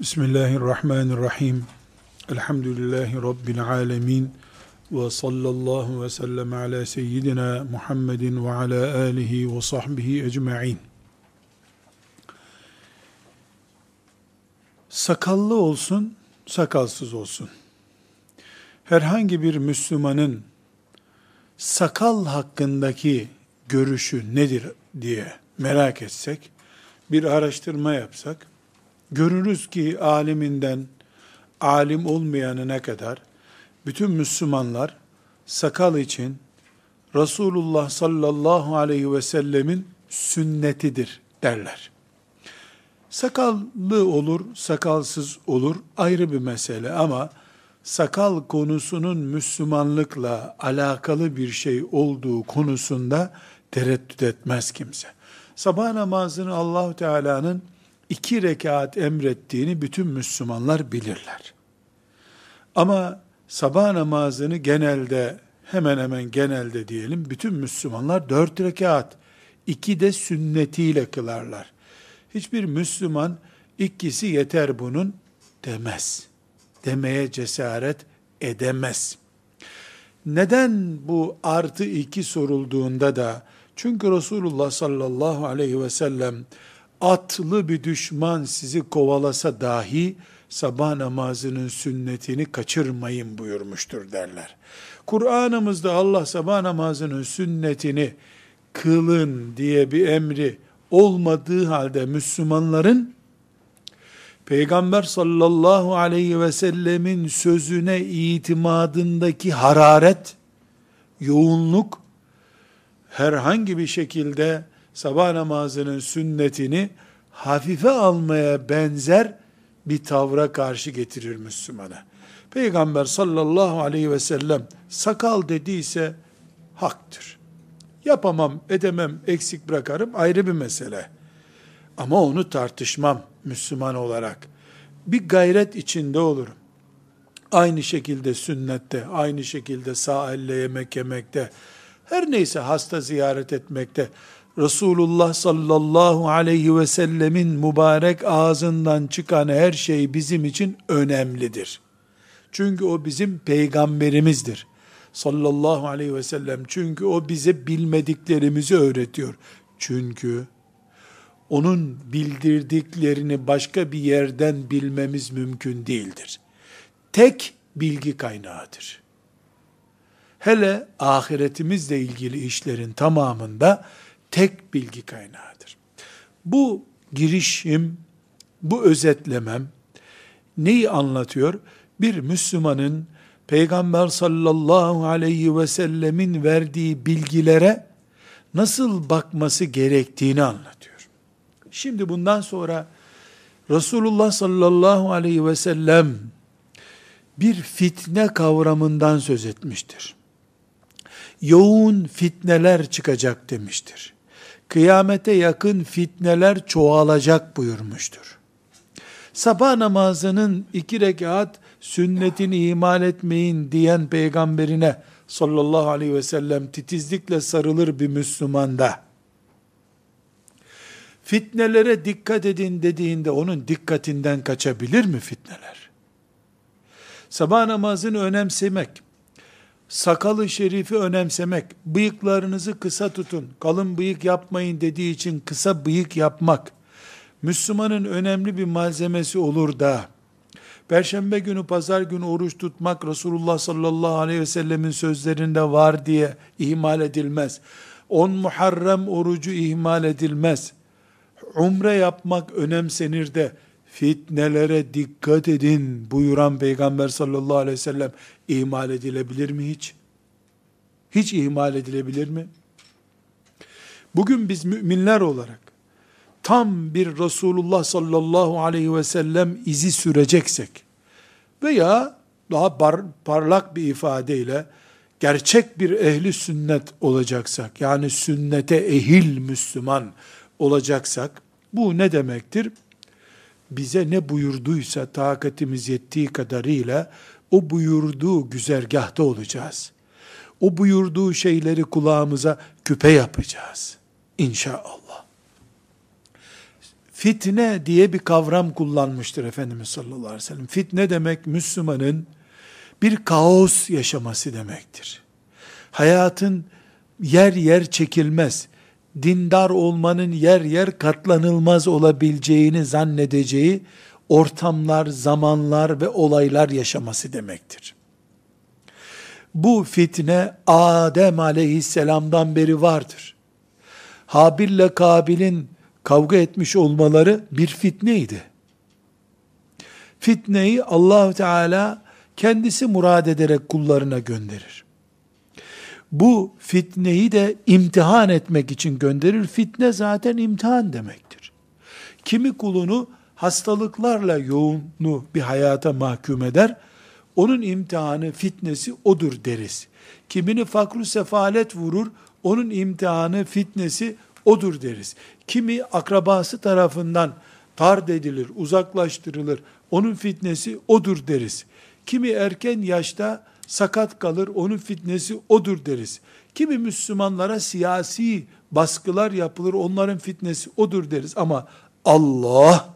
Bismillahirrahmanirrahim. Elhamdülillahi Rabbil alemin. Ve sallallahu ve sellem ala seyyidina Muhammedin ve ala alihi ve sahbihi ecma'in. Sakallı olsun, sakalsız olsun. Herhangi bir Müslümanın sakal hakkındaki görüşü nedir diye merak etsek, bir araştırma yapsak, görürüz ki aliminden alim olmayanına kadar bütün Müslümanlar sakal için Resulullah sallallahu aleyhi ve sellemin sünnetidir derler. Sakallı olur, sakalsız olur ayrı bir mesele ama sakal konusunun Müslümanlıkla alakalı bir şey olduğu konusunda tereddüt etmez kimse. Sabah namazını Allahu Teala'nın iki rekat emrettiğini bütün Müslümanlar bilirler. Ama sabah namazını genelde, hemen hemen genelde diyelim, bütün Müslümanlar dört rekat, iki de sünnetiyle kılarlar. Hiçbir Müslüman ikisi yeter bunun demez. Demeye cesaret edemez. Neden bu artı iki sorulduğunda da, çünkü Resulullah sallallahu aleyhi ve sellem atlı bir düşman sizi kovalasa dahi sabah namazının sünnetini kaçırmayın buyurmuştur derler. Kur'an'ımızda Allah sabah namazının sünnetini kılın diye bir emri olmadığı halde Müslümanların Peygamber sallallahu aleyhi ve sellemin sözüne itimadındaki hararet, yoğunluk herhangi bir şekilde sabah namazının sünnetini hafife almaya benzer bir tavra karşı getirir Müslümana. Peygamber sallallahu aleyhi ve sellem sakal dediyse haktır. Yapamam, edemem, eksik bırakarım ayrı bir mesele. Ama onu tartışmam Müslüman olarak. Bir gayret içinde olurum. Aynı şekilde sünnette, aynı şekilde sağ elle yemek yemekte, her neyse hasta ziyaret etmekte, Resulullah sallallahu aleyhi ve sellemin mübarek ağzından çıkan her şey bizim için önemlidir. Çünkü o bizim peygamberimizdir. Sallallahu aleyhi ve sellem. Çünkü o bize bilmediklerimizi öğretiyor. Çünkü onun bildirdiklerini başka bir yerden bilmemiz mümkün değildir. Tek bilgi kaynağıdır. Hele ahiretimizle ilgili işlerin tamamında tek bilgi kaynağıdır. Bu girişim, bu özetlemem neyi anlatıyor? Bir Müslümanın Peygamber sallallahu aleyhi ve sellemin verdiği bilgilere nasıl bakması gerektiğini anlatıyor. Şimdi bundan sonra Resulullah sallallahu aleyhi ve sellem bir fitne kavramından söz etmiştir. Yoğun fitneler çıkacak demiştir kıyamete yakın fitneler çoğalacak buyurmuştur. Sabah namazının iki rekat sünnetini imal etmeyin diyen peygamberine sallallahu aleyhi ve sellem titizlikle sarılır bir Müslümanda. Fitnelere dikkat edin dediğinde onun dikkatinden kaçabilir mi fitneler? Sabah namazını önemsemek, sakalı şerifi önemsemek, bıyıklarınızı kısa tutun, kalın bıyık yapmayın dediği için kısa bıyık yapmak, Müslümanın önemli bir malzemesi olur da, Perşembe günü, pazar günü oruç tutmak Resulullah sallallahu aleyhi ve sellemin sözlerinde var diye ihmal edilmez. On Muharrem orucu ihmal edilmez. Umre yapmak önemsenir de fitnelere dikkat edin buyuran Peygamber sallallahu aleyhi ve sellem ihmal edilebilir mi hiç? Hiç ihmal edilebilir mi? Bugün biz müminler olarak tam bir Resulullah sallallahu aleyhi ve sellem izi süreceksek veya daha par parlak bir ifadeyle gerçek bir ehli sünnet olacaksak, yani sünnete ehil Müslüman olacaksak, bu ne demektir? Bize ne buyurduysa takatimiz yettiği kadarıyla o buyurduğu güzergahta olacağız. O buyurduğu şeyleri kulağımıza küpe yapacağız. İnşallah. fitne diye bir kavram kullanmıştır Efendimiz sallallahu aleyhi ve sellem. Fitne demek Müslümanın bir kaos yaşaması demektir. Hayatın yer yer çekilmez, dindar olmanın yer yer katlanılmaz olabileceğini zannedeceği ortamlar, zamanlar ve olaylar yaşaması demektir. Bu fitne Adem aleyhisselamdan beri vardır. Habil ile Kabil'in kavga etmiş olmaları bir fitneydi. Fitneyi allah Teala kendisi murad ederek kullarına gönderir. Bu fitneyi de imtihan etmek için gönderir. Fitne zaten imtihan demektir. Kimi kulunu hastalıklarla yoğunlu bir hayata mahkum eder. Onun imtihanı, fitnesi odur deriz. Kimini fakru sefalet vurur, onun imtihanı, fitnesi odur deriz. Kimi akrabası tarafından tard edilir, uzaklaştırılır, onun fitnesi odur deriz. Kimi erken yaşta sakat kalır, onun fitnesi odur deriz. Kimi Müslümanlara siyasi baskılar yapılır, onların fitnesi odur deriz. Ama Allah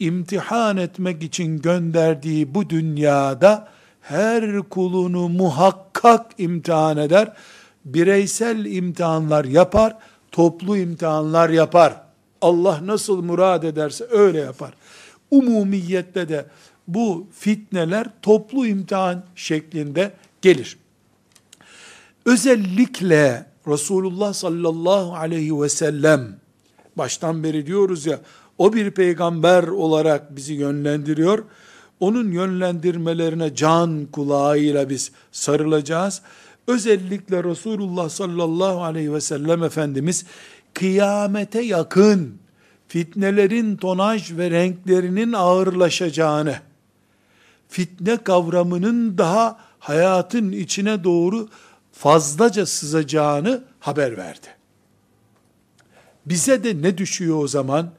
imtihan etmek için gönderdiği bu dünyada her kulunu muhakkak imtihan eder. Bireysel imtihanlar yapar, toplu imtihanlar yapar. Allah nasıl murad ederse öyle yapar. Umumiyette de bu fitneler toplu imtihan şeklinde gelir. Özellikle Resulullah sallallahu aleyhi ve sellem baştan beri diyoruz ya o bir peygamber olarak bizi yönlendiriyor. Onun yönlendirmelerine can kulağıyla biz sarılacağız. Özellikle Resulullah sallallahu aleyhi ve sellem Efendimiz kıyamete yakın fitnelerin tonaj ve renklerinin ağırlaşacağını, fitne kavramının daha hayatın içine doğru fazlaca sızacağını haber verdi. Bize de ne düşüyor o zaman?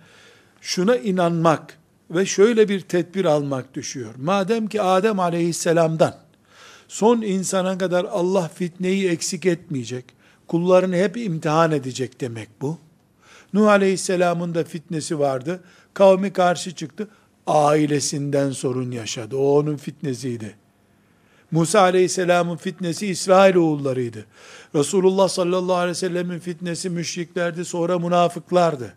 Şuna inanmak ve şöyle bir tedbir almak düşüyor. Madem ki Adem aleyhisselamdan son insana kadar Allah fitneyi eksik etmeyecek, kullarını hep imtihan edecek demek bu. Nuh aleyhisselamın da fitnesi vardı. Kavmi karşı çıktı ailesinden sorun yaşadı. O onun fitnesiydi. Musa aleyhisselamın fitnesi İsrail oğullarıydı. Resulullah sallallahu aleyhi ve sellemin fitnesi müşriklerdi, sonra münafıklardı.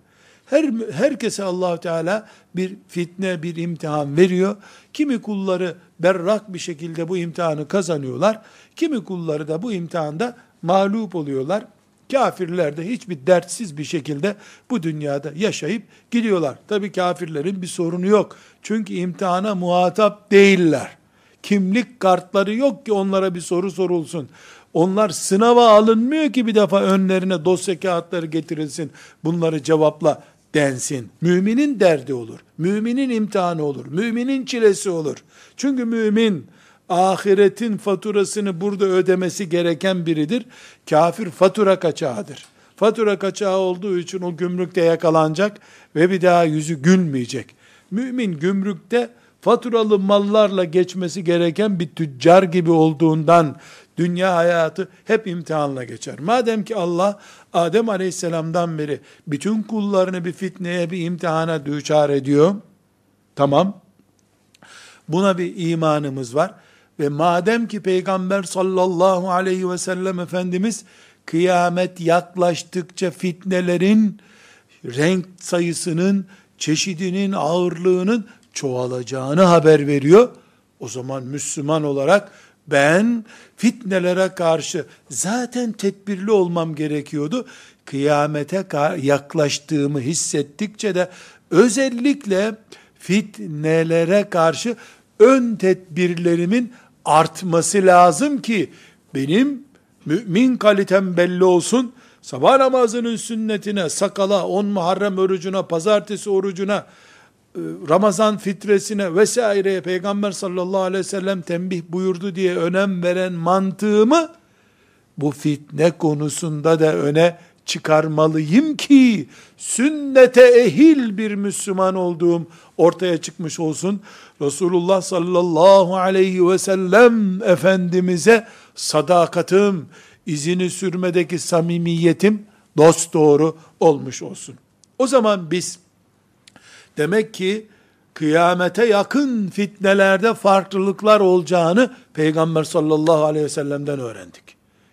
Her herkese Allahu Teala bir fitne, bir imtihan veriyor. Kimi kulları berrak bir şekilde bu imtihanı kazanıyorlar. Kimi kulları da bu imtihanda mağlup oluyorlar. Kafirler de hiçbir dertsiz bir şekilde bu dünyada yaşayıp gidiyorlar. Tabi kafirlerin bir sorunu yok. Çünkü imtihana muhatap değiller. Kimlik kartları yok ki onlara bir soru sorulsun. Onlar sınava alınmıyor ki bir defa önlerine dosya kağıtları getirilsin. Bunları cevapla densin. Müminin derdi olur. Müminin imtihanı olur. Müminin çilesi olur. Çünkü mümin ahiretin faturasını burada ödemesi gereken biridir. Kafir fatura kaçağıdır. Fatura kaçağı olduğu için o gümrükte yakalanacak ve bir daha yüzü gülmeyecek. Mümin gümrükte faturalı mallarla geçmesi gereken bir tüccar gibi olduğundan dünya hayatı hep imtihanla geçer. Madem ki Allah Adem Aleyhisselam'dan beri bütün kullarını bir fitneye, bir imtihana düçar ediyor. Tamam. Buna bir imanımız var. Ve madem ki Peygamber sallallahu aleyhi ve sellem Efendimiz kıyamet yaklaştıkça fitnelerin renk sayısının, çeşidinin, ağırlığının çoğalacağını haber veriyor. O zaman Müslüman olarak ben fitnelere karşı zaten tedbirli olmam gerekiyordu. Kıyamete yaklaştığımı hissettikçe de özellikle fitnelere karşı ön tedbirlerimin artması lazım ki benim mümin kalitem belli olsun. Sabah namazının sünnetine, sakala, on Muharrem orucuna, pazartesi orucuna, e, Ramazan fitresine vesaireye Peygamber sallallahu aleyhi ve sellem tembih buyurdu diye önem veren mantığımı bu fitne konusunda da öne çıkarmalıyım ki sünnete ehil bir Müslüman olduğum ortaya çıkmış olsun. Resulullah sallallahu aleyhi ve sellem Efendimiz'e sadakatim, izini sürmedeki samimiyetim dost doğru olmuş olsun. O zaman biz Demek ki kıyamete yakın fitnelerde farklılıklar olacağını Peygamber sallallahu aleyhi ve sellem'den öğrendik.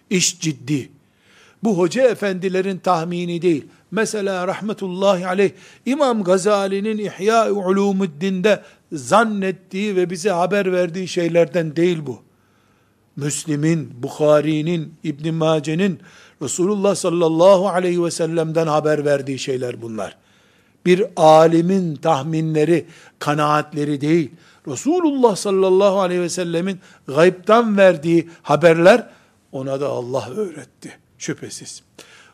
İş ciddi. Bu hoca efendilerin tahmini değil. Mesela rahmetullahi aleyh İmam Gazali'nin İhya-i Ulumuddin'de zannettiği ve bize haber verdiği şeylerden değil bu. Müslim'in, Bukhari'nin, İbn Mace'nin Resulullah sallallahu aleyhi ve sellem'den haber verdiği şeyler bunlar. Bir alimin tahminleri, kanaatleri değil. Resulullah sallallahu aleyhi ve sellemin gaybtan verdiği haberler ona da Allah öğretti. Şüphesiz.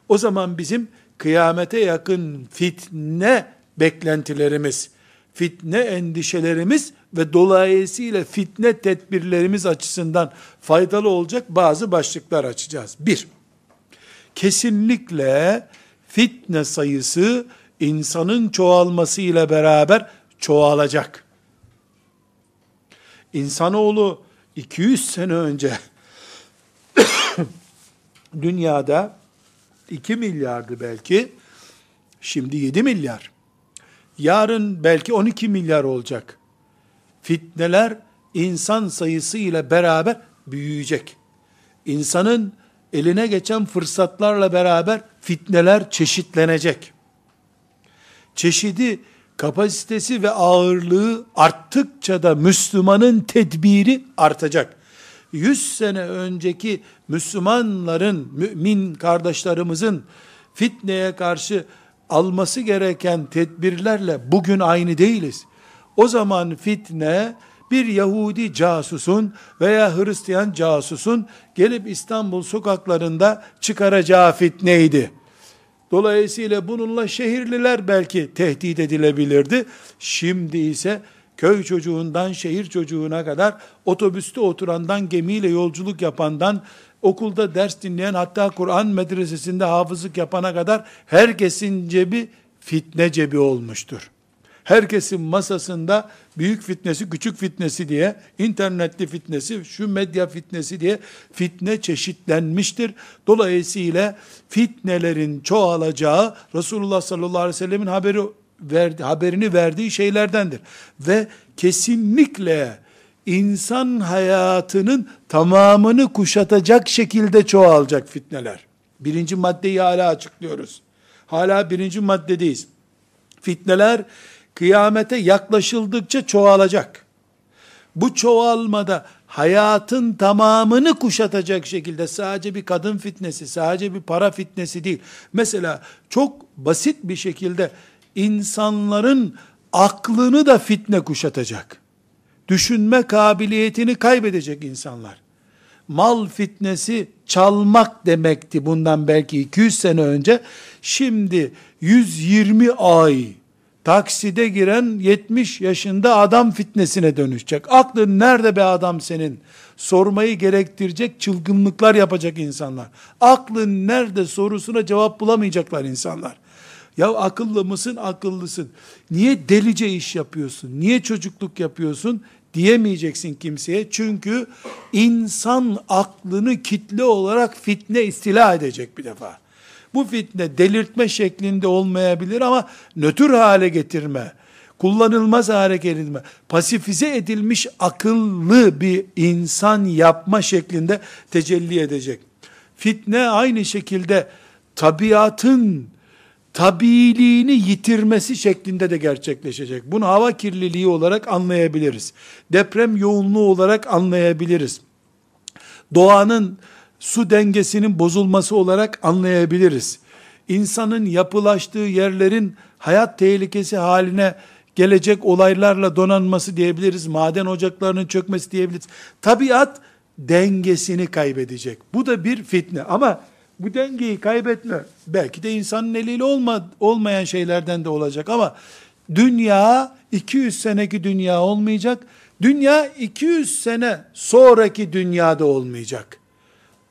O zaman bizim kıyamete yakın fitne beklentilerimiz, fitne endişelerimiz ve dolayısıyla fitne tedbirlerimiz açısından faydalı olacak bazı başlıklar açacağız. Bir, kesinlikle fitne sayısı insanın çoğalması ile beraber çoğalacak. İnsanoğlu 200 sene önce dünyada 2 milyardı belki, şimdi 7 milyar. Yarın belki 12 milyar olacak. Fitneler insan sayısı ile beraber büyüyecek. İnsanın eline geçen fırsatlarla beraber fitneler çeşitlenecek. Çeşidi, kapasitesi ve ağırlığı arttıkça da Müslümanın tedbiri artacak. 100 sene önceki Müslümanların, mümin kardeşlerimizin fitneye karşı alması gereken tedbirlerle bugün aynı değiliz. O zaman fitne bir Yahudi casusun veya Hristiyan casusun gelip İstanbul sokaklarında çıkaracağı fitneydi. Dolayısıyla bununla şehirliler belki tehdit edilebilirdi. Şimdi ise köy çocuğundan şehir çocuğuna kadar otobüste oturandan gemiyle yolculuk yapandan okulda ders dinleyen hatta Kur'an medresesinde hafızlık yapana kadar herkesin cebi fitne cebi olmuştur. Herkesin masasında büyük fitnesi, küçük fitnesi diye, internetli fitnesi, şu medya fitnesi diye fitne çeşitlenmiştir. Dolayısıyla fitnelerin çoğalacağı Resulullah sallallahu aleyhi ve sellemin haberi verdi, haberini verdiği şeylerdendir. Ve kesinlikle insan hayatının tamamını kuşatacak şekilde çoğalacak fitneler. Birinci maddeyi hala açıklıyoruz. Hala birinci maddedeyiz. Fitneler kıyamete yaklaşıldıkça çoğalacak. Bu çoğalmada hayatın tamamını kuşatacak şekilde sadece bir kadın fitnesi, sadece bir para fitnesi değil. Mesela çok basit bir şekilde insanların aklını da fitne kuşatacak. Düşünme kabiliyetini kaybedecek insanlar. Mal fitnesi çalmak demekti bundan belki 200 sene önce. Şimdi 120 ay takside giren 70 yaşında adam fitnesine dönüşecek. Aklın nerede be adam senin? Sormayı gerektirecek çılgınlıklar yapacak insanlar. Aklın nerede sorusuna cevap bulamayacaklar insanlar. Ya akıllı mısın? Akıllısın. Niye delice iş yapıyorsun? Niye çocukluk yapıyorsun? Diyemeyeceksin kimseye. Çünkü insan aklını kitle olarak fitne istila edecek bir defa. Bu fitne delirtme şeklinde olmayabilir ama nötr hale getirme, kullanılmaz hale getirme, pasifize edilmiş akıllı bir insan yapma şeklinde tecelli edecek. Fitne aynı şekilde tabiatın tabiiliğini yitirmesi şeklinde de gerçekleşecek. Bunu hava kirliliği olarak anlayabiliriz. Deprem yoğunluğu olarak anlayabiliriz. Doğanın su dengesinin bozulması olarak anlayabiliriz. İnsanın yapılaştığı yerlerin hayat tehlikesi haline gelecek olaylarla donanması diyebiliriz. Maden ocaklarının çökmesi diyebiliriz. Tabiat dengesini kaybedecek. Bu da bir fitne ama bu dengeyi kaybetme belki de insanın eliyle olma, olmayan şeylerden de olacak ama dünya 200 seneki dünya olmayacak. Dünya 200 sene sonraki dünyada olmayacak.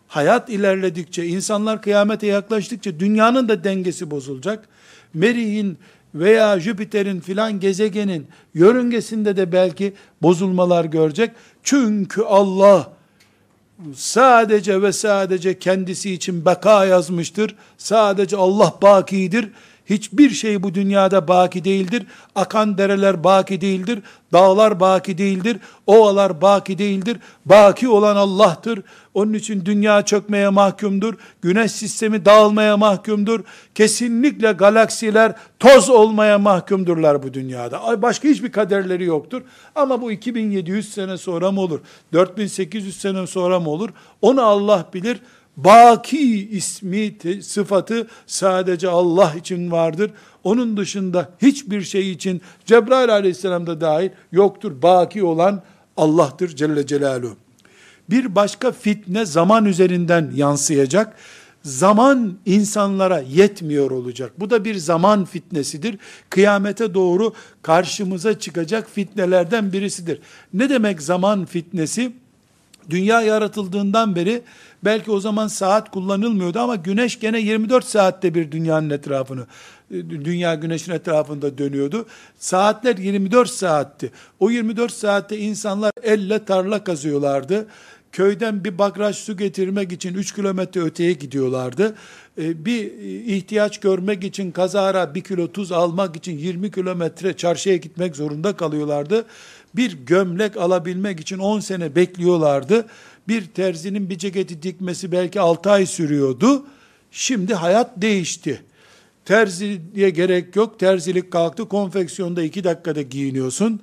Hayat ilerledikçe, insanlar kıyamete yaklaştıkça dünyanın da dengesi bozulacak. Merih'in veya Jüpiter'in filan gezegenin yörüngesinde de belki bozulmalar görecek. Çünkü Allah sadece ve sadece kendisi için beka yazmıştır. Sadece Allah bakidir. Hiçbir şey bu dünyada baki değildir. Akan dereler baki değildir. Dağlar baki değildir. Ovalar baki değildir. Baki olan Allah'tır. Onun için dünya çökmeye mahkumdur. Güneş sistemi dağılmaya mahkumdur. Kesinlikle galaksiler toz olmaya mahkumdurlar bu dünyada. Başka hiçbir kaderleri yoktur. Ama bu 2700 sene sonra mı olur? 4800 sene sonra mı olur? Onu Allah bilir. Baki ismi, sıfatı sadece Allah için vardır. Onun dışında hiçbir şey için Cebrail aleyhisselam da dahil yoktur. Baki olan Allah'tır Celle Celaluhu. Bir başka fitne zaman üzerinden yansıyacak. Zaman insanlara yetmiyor olacak. Bu da bir zaman fitnesidir. Kıyamete doğru karşımıza çıkacak fitnelerden birisidir. Ne demek zaman fitnesi? Dünya yaratıldığından beri belki o zaman saat kullanılmıyordu ama güneş gene 24 saatte bir dünyanın etrafını dünya güneşin etrafında dönüyordu. Saatler 24 saatti. O 24 saatte insanlar elle tarla kazıyorlardı. Köyden bir bakraj su getirmek için 3 kilometre öteye gidiyorlardı. Ee, bir ihtiyaç görmek için kazara bir kilo tuz almak için 20 kilometre çarşıya gitmek zorunda kalıyorlardı. Bir gömlek alabilmek için 10 sene bekliyorlardı. Bir terzinin bir ceketi dikmesi belki 6 ay sürüyordu. Şimdi hayat değişti. Terziye gerek yok. Terzilik kalktı. Konfeksiyonda 2 dakikada giyiniyorsun.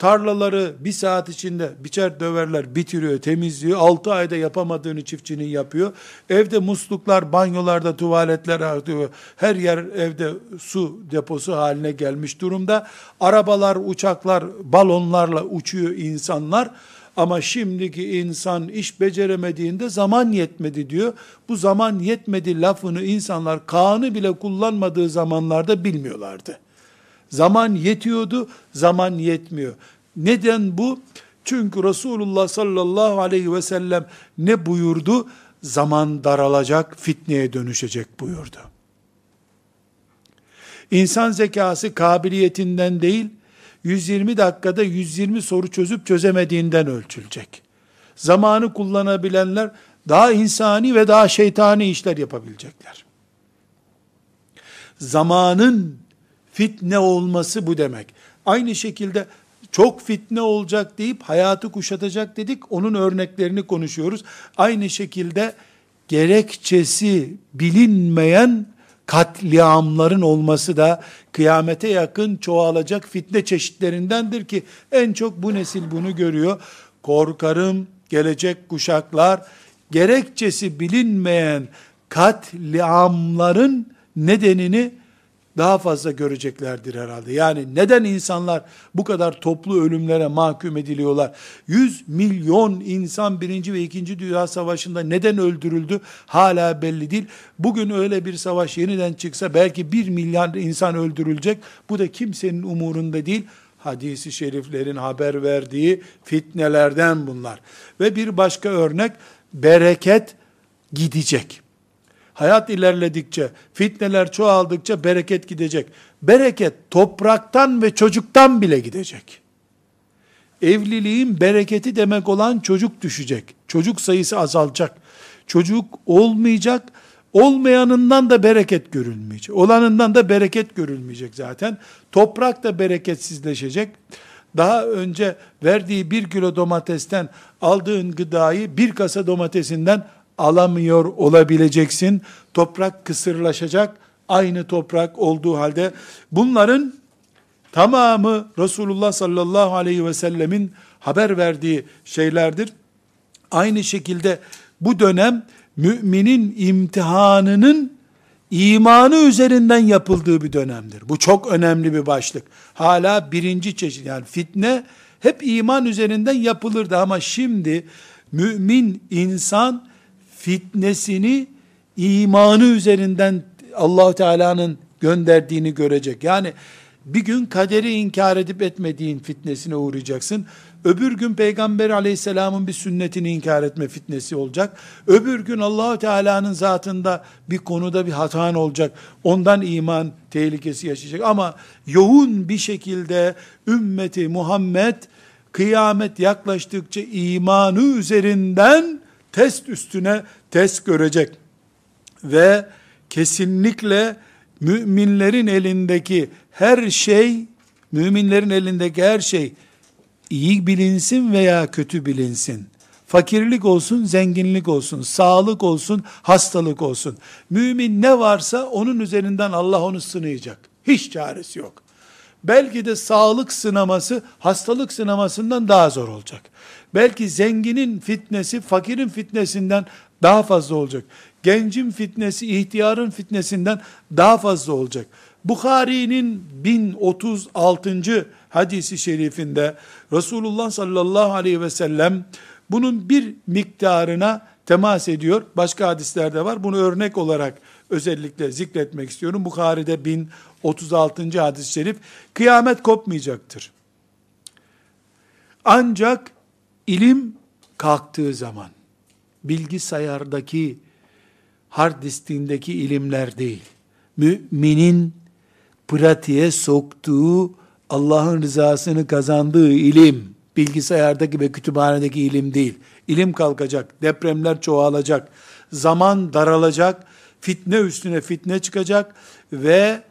Tarlaları bir saat içinde biçer döverler bitiriyor, temizliyor. 6 ayda yapamadığını çiftçinin yapıyor. Evde musluklar, banyolarda tuvaletler artıyor. Her yer evde su deposu haline gelmiş durumda. Arabalar, uçaklar, balonlarla uçuyor insanlar. Ama şimdiki insan iş beceremediğinde zaman yetmedi diyor. Bu zaman yetmedi lafını insanlar Kaan'ı bile kullanmadığı zamanlarda bilmiyorlardı. Zaman yetiyordu, zaman yetmiyor. Neden bu? Çünkü Resulullah sallallahu aleyhi ve sellem ne buyurdu? Zaman daralacak, fitneye dönüşecek buyurdu. İnsan zekası kabiliyetinden değil, 120 dakikada 120 soru çözüp çözemediğinden ölçülecek. Zamanı kullanabilenler daha insani ve daha şeytani işler yapabilecekler. Zamanın fitne olması bu demek. Aynı şekilde çok fitne olacak deyip hayatı kuşatacak dedik. Onun örneklerini konuşuyoruz. Aynı şekilde gerekçesi bilinmeyen katliamların olması da kıyamete yakın çoğalacak fitne çeşitlerindendir ki en çok bu nesil bunu görüyor. Korkarım gelecek kuşaklar gerekçesi bilinmeyen katliamların nedenini daha fazla göreceklerdir herhalde. Yani neden insanlar bu kadar toplu ölümlere mahkum ediliyorlar? 100 milyon insan birinci ve ikinci Dünya Savaşı'nda neden öldürüldü? Hala belli değil. Bugün öyle bir savaş yeniden çıksa belki 1 milyar insan öldürülecek. Bu da kimsenin umurunda değil. Hadisi şeriflerin haber verdiği fitnelerden bunlar. Ve bir başka örnek bereket gidecek. Hayat ilerledikçe, fitneler çoğaldıkça bereket gidecek. Bereket topraktan ve çocuktan bile gidecek. Evliliğin bereketi demek olan çocuk düşecek. Çocuk sayısı azalacak. Çocuk olmayacak. Olmayanından da bereket görülmeyecek. Olanından da bereket görülmeyecek zaten. Toprak da bereketsizleşecek. Daha önce verdiği bir kilo domatesten aldığın gıdayı bir kasa domatesinden alamıyor olabileceksin. Toprak kısırlaşacak. Aynı toprak olduğu halde bunların tamamı Resulullah sallallahu aleyhi ve sellemin haber verdiği şeylerdir. Aynı şekilde bu dönem müminin imtihanının imanı üzerinden yapıldığı bir dönemdir. Bu çok önemli bir başlık. Hala birinci çeşit yani fitne hep iman üzerinden yapılırdı ama şimdi mümin insan fitnesini imanı üzerinden allah Teala'nın gönderdiğini görecek. Yani bir gün kaderi inkar edip etmediğin fitnesine uğrayacaksın. Öbür gün Peygamber aleyhisselamın bir sünnetini inkar etme fitnesi olacak. Öbür gün Allahu Teala'nın zatında bir konuda bir hatan olacak. Ondan iman tehlikesi yaşayacak. Ama yoğun bir şekilde ümmeti Muhammed kıyamet yaklaştıkça imanı üzerinden test üstüne test görecek. Ve kesinlikle müminlerin elindeki her şey, müminlerin elindeki her şey iyi bilinsin veya kötü bilinsin. Fakirlik olsun, zenginlik olsun, sağlık olsun, hastalık olsun. Mümin ne varsa onun üzerinden Allah onu sınayacak. Hiç çaresi yok. Belki de sağlık sınaması hastalık sınamasından daha zor olacak. Belki zenginin fitnesi fakirin fitnesinden daha fazla olacak. Gencin fitnesi ihtiyarın fitnesinden daha fazla olacak. Bukhari'nin 1036. hadisi şerifinde Resulullah sallallahu aleyhi ve sellem bunun bir miktarına temas ediyor. Başka hadislerde var. Bunu örnek olarak özellikle zikretmek istiyorum. Bukhari'de 1036. hadis-i şerif kıyamet kopmayacaktır. Ancak ilim kalktığı zaman bilgisayardaki hard diskindeki ilimler değil. Müminin pratiğe soktuğu Allah'ın rızasını kazandığı ilim, bilgisayardaki ve kütüphanedeki ilim değil. İlim kalkacak, depremler çoğalacak, zaman daralacak, fitne üstüne fitne çıkacak ve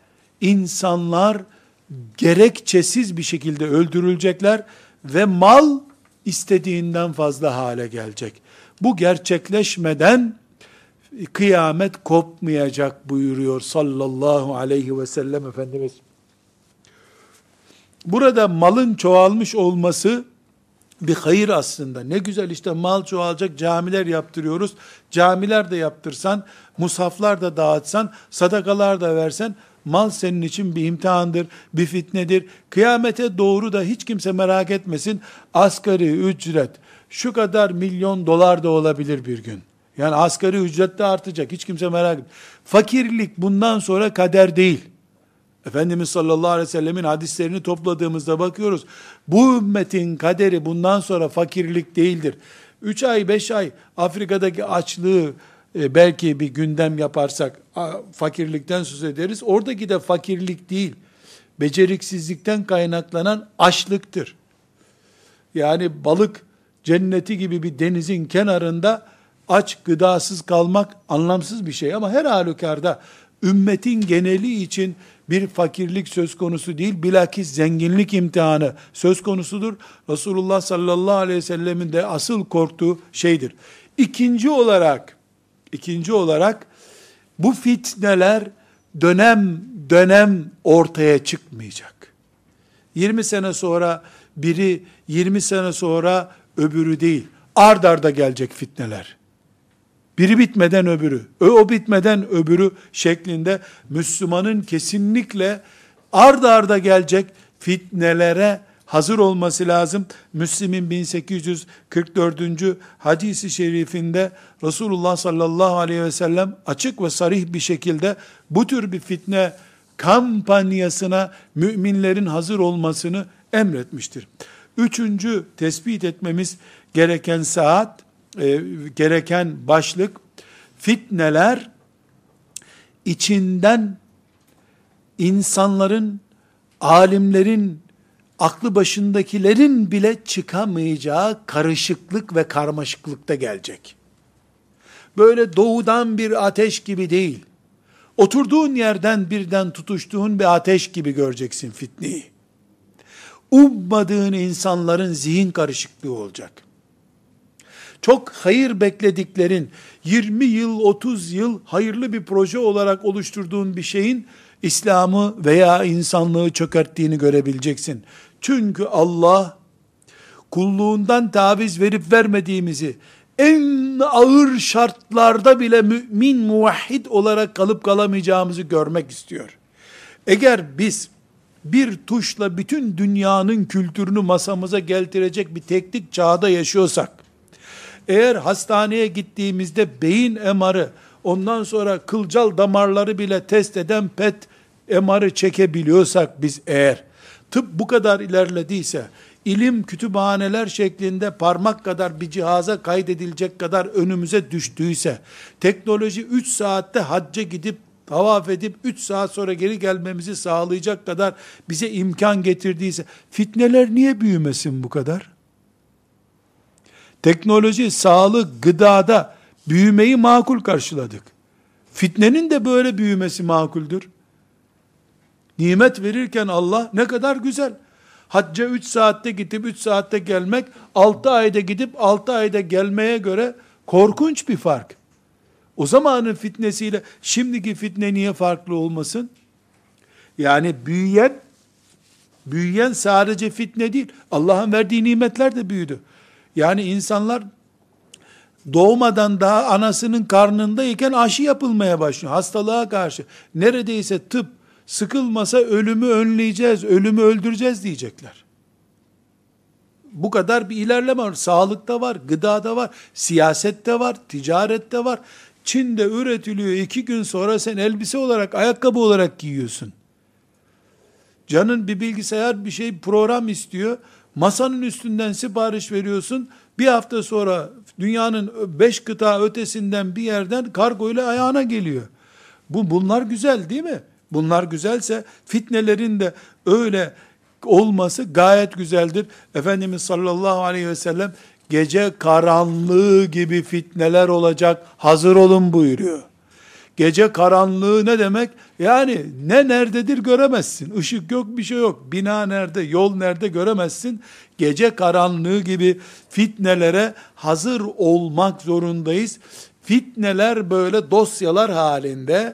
insanlar gerekçesiz bir şekilde öldürülecekler ve mal istediğinden fazla hale gelecek. Bu gerçekleşmeden kıyamet kopmayacak buyuruyor sallallahu aleyhi ve sellem Efendimiz. Burada malın çoğalmış olması bir hayır aslında. Ne güzel işte mal çoğalacak camiler yaptırıyoruz. Camiler de yaptırsan, musaflar da dağıtsan, sadakalar da versen mal senin için bir imtihandır, bir fitnedir. Kıyamete doğru da hiç kimse merak etmesin. Asgari ücret şu kadar milyon dolar da olabilir bir gün. Yani asgari ücret de artacak. Hiç kimse merak etmiyor. Fakirlik bundan sonra kader değil. Efendimiz sallallahu aleyhi ve sellemin hadislerini topladığımızda bakıyoruz. Bu ümmetin kaderi bundan sonra fakirlik değildir. 3 ay 5 ay Afrika'daki açlığı e, belki bir gündem yaparsak fakirlikten söz ederiz. Oradaki de fakirlik değil. Beceriksizlikten kaynaklanan açlıktır. Yani balık cenneti gibi bir denizin kenarında aç gıdasız kalmak anlamsız bir şey ama her halükarda ümmetin geneli için bir fakirlik söz konusu değil, bilakis zenginlik imtihanı söz konusudur. Resulullah sallallahu aleyhi ve sellemin de asıl korktuğu şeydir. İkinci olarak, ikinci olarak bu fitneler dönem dönem ortaya çıkmayacak. 20 sene sonra biri, 20 sene sonra öbürü değil. Ard arda gelecek fitneler. Biri bitmeden öbürü, o bitmeden öbürü şeklinde Müslümanın kesinlikle ard arda gelecek fitnelere hazır olması lazım. Müslim'in 1844. hadisi şerifinde Resulullah sallallahu aleyhi ve sellem açık ve sarih bir şekilde bu tür bir fitne kampanyasına müminlerin hazır olmasını emretmiştir. Üçüncü tespit etmemiz gereken saat, e, gereken başlık, fitneler içinden insanların, alimlerin, aklı başındakilerin bile çıkamayacağı karışıklık ve karmaşıklıkta gelecek. Böyle doğudan bir ateş gibi değil, oturduğun yerden birden tutuştuğun bir ateş gibi göreceksin fitneyi. Ummadığın insanların zihin karışıklığı olacak.'' çok hayır beklediklerin 20 yıl 30 yıl hayırlı bir proje olarak oluşturduğun bir şeyin İslam'ı veya insanlığı çökerttiğini görebileceksin. Çünkü Allah kulluğundan taviz verip vermediğimizi en ağır şartlarda bile mümin muvahhid olarak kalıp kalamayacağımızı görmek istiyor. Eğer biz bir tuşla bütün dünyanın kültürünü masamıza geltirecek bir teknik çağda yaşıyorsak, eğer hastaneye gittiğimizde beyin emarı, ondan sonra kılcal damarları bile test eden PET emarı çekebiliyorsak biz eğer, tıp bu kadar ilerlediyse, ilim kütüphaneler şeklinde parmak kadar bir cihaza kaydedilecek kadar önümüze düştüyse, teknoloji 3 saatte hacca gidip tavaf edip 3 saat sonra geri gelmemizi sağlayacak kadar bize imkan getirdiyse, fitneler niye büyümesin bu kadar? Teknoloji, sağlık, gıdada büyümeyi makul karşıladık. Fitnenin de böyle büyümesi makuldür. Nimet verirken Allah ne kadar güzel. Hacca 3 saatte gidip 3 saatte gelmek, 6 ayda gidip 6 ayda gelmeye göre korkunç bir fark. O zamanın fitnesiyle şimdiki fitne niye farklı olmasın? Yani büyüyen, büyüyen sadece fitne değil, Allah'ın verdiği nimetler de büyüdü. Yani insanlar doğmadan daha anasının karnındayken aşı yapılmaya başlıyor hastalığa karşı. Neredeyse tıp sıkılmasa ölümü önleyeceğiz, ölümü öldüreceğiz diyecekler. Bu kadar bir ilerleme var. Sağlıkta var, gıdada var, siyasette var, ticarette var. Çin'de üretiliyor. iki gün sonra sen elbise olarak, ayakkabı olarak giyiyorsun. Canın bir bilgisayar bir şey program istiyor. Masanın üstünden sipariş veriyorsun. Bir hafta sonra dünyanın beş kıta ötesinden bir yerden kargo ile ayağına geliyor. Bu bunlar güzel değil mi? Bunlar güzelse fitnelerin de öyle olması gayet güzeldir. Efendimiz sallallahu aleyhi ve sellem gece karanlığı gibi fitneler olacak hazır olun buyuruyor. Gece karanlığı ne demek? Yani ne nerededir göremezsin. Işık yok bir şey yok. Bina nerede, yol nerede göremezsin. Gece karanlığı gibi fitnelere hazır olmak zorundayız. Fitneler böyle dosyalar halinde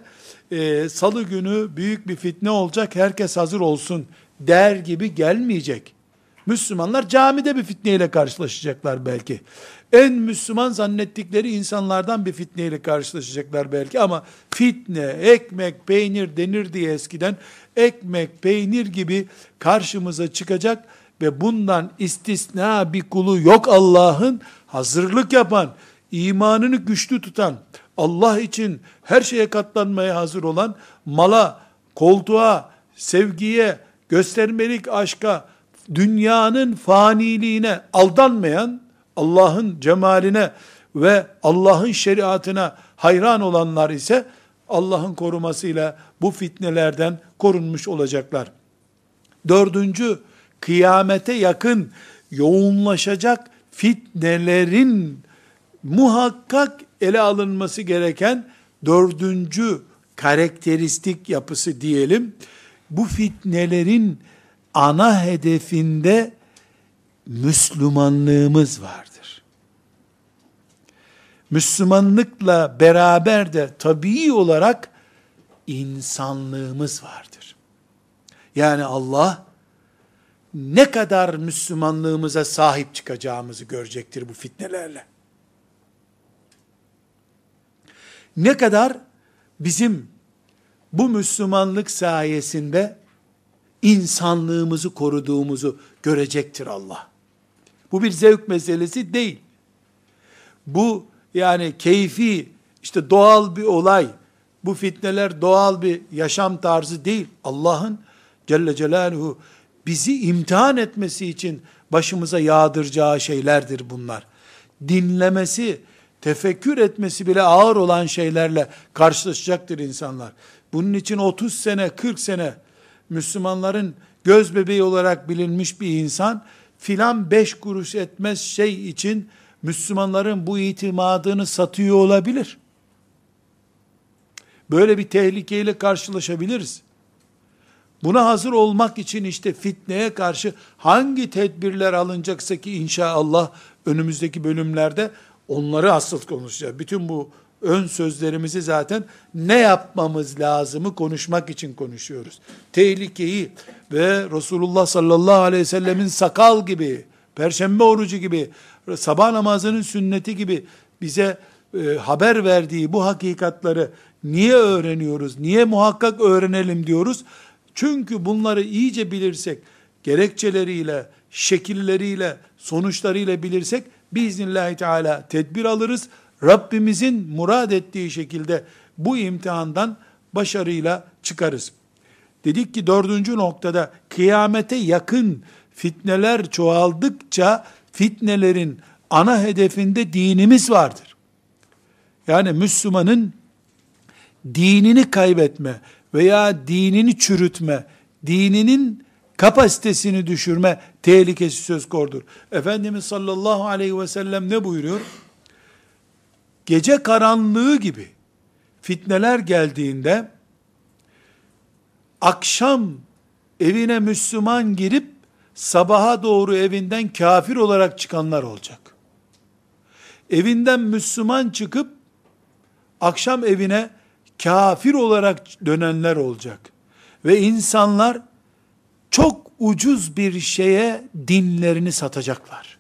e, salı günü büyük bir fitne olacak herkes hazır olsun der gibi gelmeyecek. Müslümanlar camide bir fitneyle karşılaşacaklar belki. En Müslüman zannettikleri insanlardan bir fitneyle karşılaşacaklar belki ama fitne, ekmek, peynir denir diye eskiden ekmek, peynir gibi karşımıza çıkacak ve bundan istisna bir kulu yok Allah'ın hazırlık yapan, imanını güçlü tutan, Allah için her şeye katlanmaya hazır olan, mala, koltuğa, sevgiye, göstermelik aşka, dünyanın faniliğine aldanmayan, Allah'ın cemaline ve Allah'ın şeriatına hayran olanlar ise Allah'ın korumasıyla bu fitnelerden korunmuş olacaklar. Dördüncü, kıyamete yakın yoğunlaşacak fitnelerin muhakkak ele alınması gereken dördüncü karakteristik yapısı diyelim. Bu fitnelerin ana hedefinde Müslümanlığımız vardır. Müslümanlıkla beraber de tabii olarak insanlığımız vardır. Yani Allah ne kadar Müslümanlığımıza sahip çıkacağımızı görecektir bu fitnelerle. Ne kadar bizim bu Müslümanlık sayesinde insanlığımızı koruduğumuzu görecektir Allah. Bu bir zevk meselesi değil. Bu yani keyfi, işte doğal bir olay, bu fitneler doğal bir yaşam tarzı değil. Allah'ın Celle Celaluhu bizi imtihan etmesi için başımıza yağdıracağı şeylerdir bunlar. Dinlemesi, tefekkür etmesi bile ağır olan şeylerle karşılaşacaktır insanlar. Bunun için 30 sene, 40 sene Müslümanların göz bebeği olarak bilinmiş bir insan, filan beş kuruş etmez şey için Müslümanların bu itimadını satıyor olabilir. Böyle bir tehlikeyle karşılaşabiliriz. Buna hazır olmak için işte fitneye karşı hangi tedbirler alınacaksa ki inşallah önümüzdeki bölümlerde onları asıl konuşacağız. Bütün bu ön sözlerimizi zaten ne yapmamız lazımı konuşmak için konuşuyoruz. Tehlikeyi ve Resulullah sallallahu aleyhi ve sellemin sakal gibi, perşembe orucu gibi, sabah namazının sünneti gibi bize e, haber verdiği bu hakikatları niye öğreniyoruz? Niye muhakkak öğrenelim diyoruz? Çünkü bunları iyice bilirsek, gerekçeleriyle, şekilleriyle, sonuçlarıyla bilirsek, biiznillahü teala tedbir alırız. Rabbimizin murad ettiği şekilde bu imtihandan başarıyla çıkarız. Dedik ki dördüncü noktada kıyamete yakın fitneler çoğaldıkça fitnelerin ana hedefinde dinimiz vardır. Yani Müslümanın dinini kaybetme veya dinini çürütme, dininin kapasitesini düşürme tehlikesi söz konudur. Efendimiz sallallahu aleyhi ve sellem ne buyuruyor? Gece karanlığı gibi fitneler geldiğinde akşam evine Müslüman girip sabaha doğru evinden kafir olarak çıkanlar olacak. Evinden Müslüman çıkıp akşam evine kafir olarak dönenler olacak. Ve insanlar çok ucuz bir şeye dinlerini satacaklar.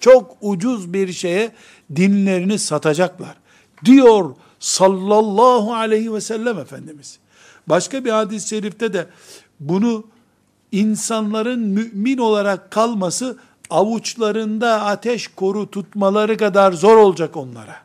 Çok ucuz bir şeye dinlerini satacaklar. Diyor sallallahu aleyhi ve sellem Efendimiz. Başka bir hadis-i şerifte de bunu insanların mümin olarak kalması avuçlarında ateş koru tutmaları kadar zor olacak onlara.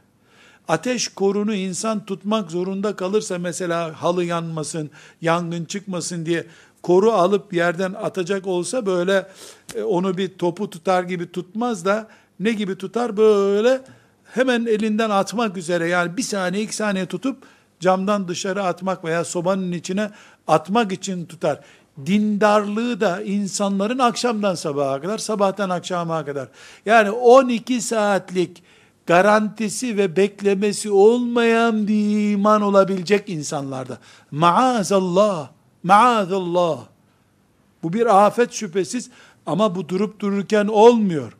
Ateş korunu insan tutmak zorunda kalırsa mesela halı yanmasın, yangın çıkmasın diye koru alıp yerden atacak olsa böyle e, onu bir topu tutar gibi tutmaz da ne gibi tutar böyle hemen elinden atmak üzere yani bir saniye iki saniye tutup camdan dışarı atmak veya sobanın içine atmak için tutar. Dindarlığı da insanların akşamdan sabaha kadar, sabahtan akşama kadar. Yani 12 saatlik garantisi ve beklemesi olmayan bir iman olabilecek insanlarda. Maazallah, maazallah. Bu bir afet şüphesiz ama bu durup dururken olmuyor.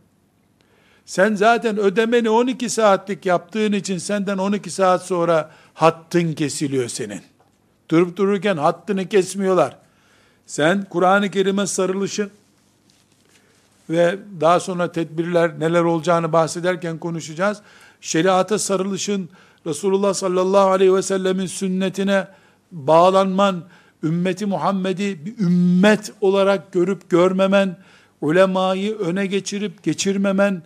Sen zaten ödemeni 12 saatlik yaptığın için senden 12 saat sonra hattın kesiliyor senin. Durup dururken hattını kesmiyorlar. Sen Kur'an-ı Kerim'e sarılışın ve daha sonra tedbirler neler olacağını bahsederken konuşacağız. Şeriata sarılışın, Resulullah sallallahu aleyhi ve sellemin sünnetine bağlanman, ümmeti Muhammed'i bir ümmet olarak görüp görmemen, ulemayı öne geçirip geçirmemen